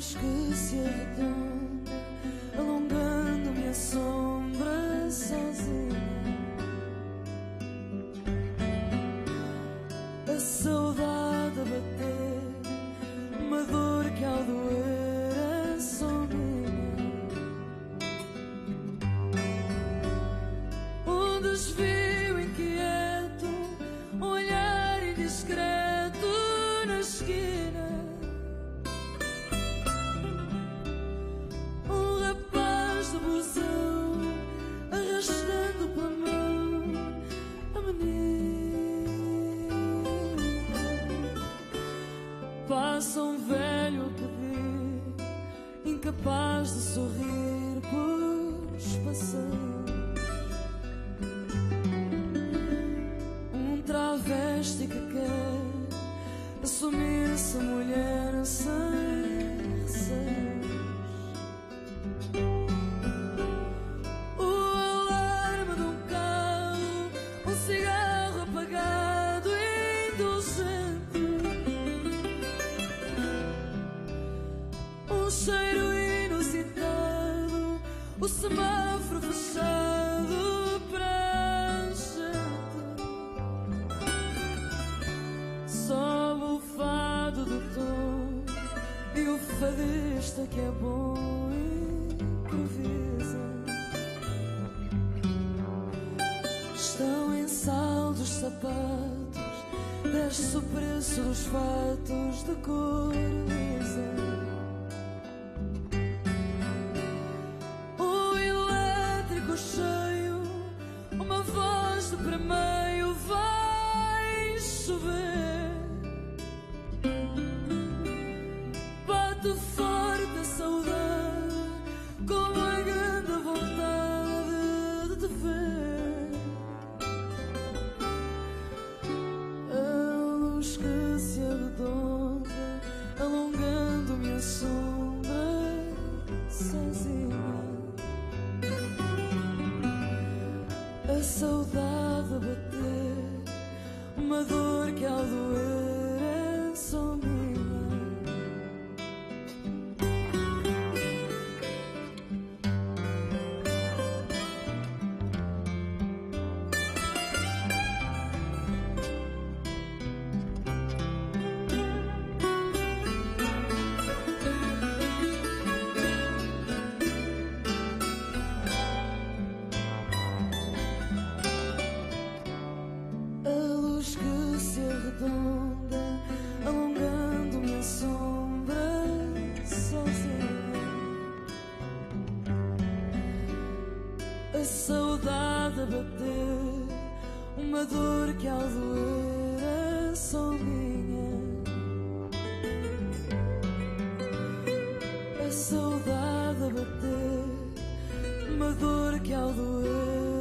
céus que se alongando-me a sombra. De sorrir por espação. Um travesti que quer assumir-se mulher sem receios. O o semáforo fechado para a gente. Sobe o fado do tom e o fadista que é bom improvisa. Estão em saldos sapatos, desce o preço dos fatos de cor sozinha. A saudade bater, uma dor que ao doer se arredonda, alongando-me a sombra sozinha. A saudade a bater, uma dor que ao doer é só minha. A saudade a bater, uma dor que ao doer